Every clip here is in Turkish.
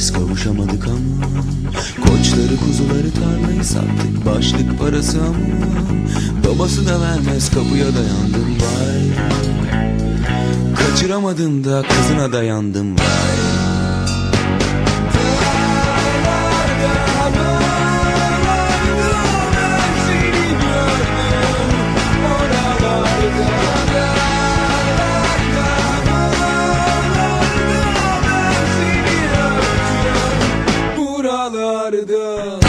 biz kavuşamadık ama Koçları kuzuları tarlayı sattık başlık parası ama Babası da vermez kapıya dayandım vay. Kaçıramadım da kızına dayandım vay. Yılları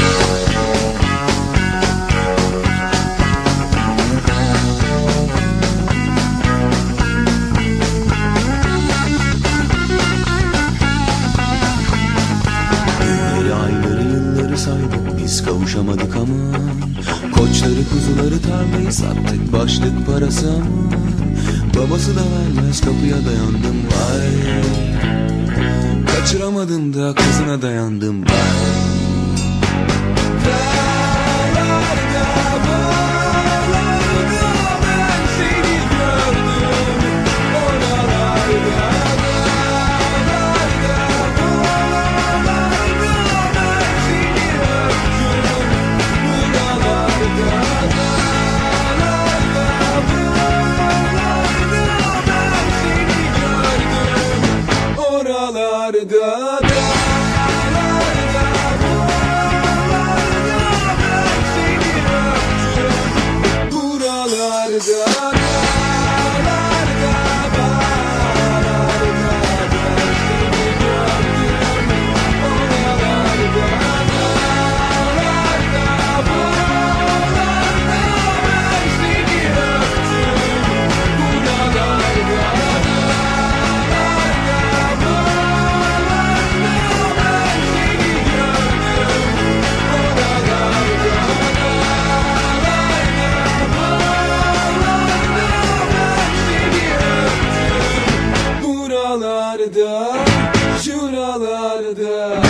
saydık biz kavuşamadık ama. Koçları kuzuları tarlayı sattık başlık parası ama. Babası da vermez kapıya dayandım vay. Kaçıramadım da kızına dayandım vay Oralarda Buralarda şuralarda Şuralarda